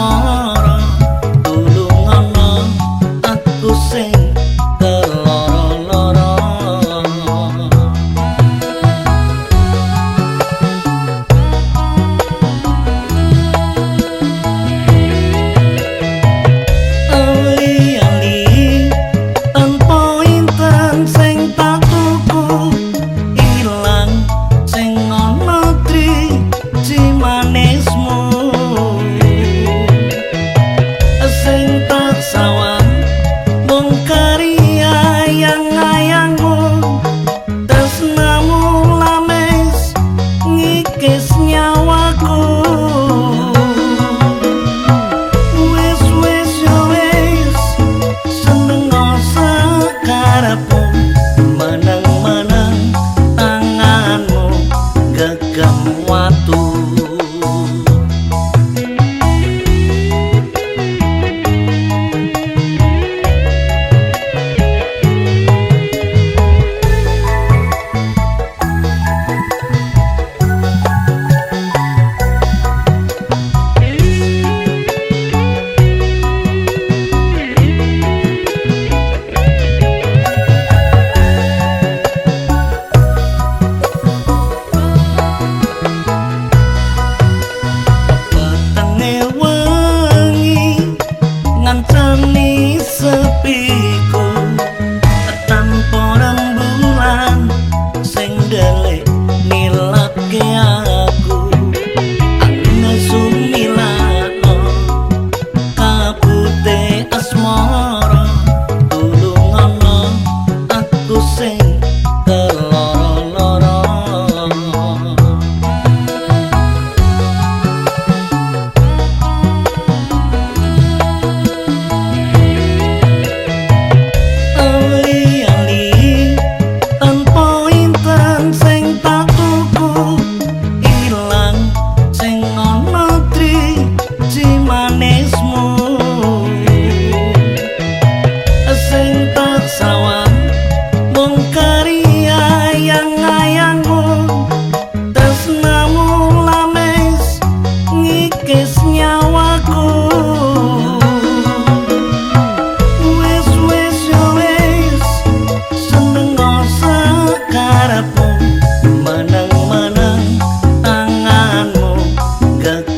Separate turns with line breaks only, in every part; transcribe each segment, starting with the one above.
amor. rico.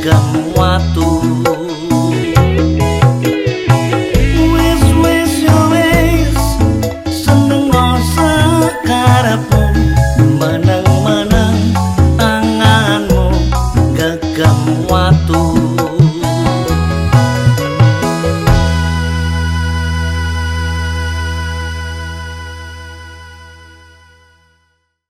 agam tuh.